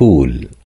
فول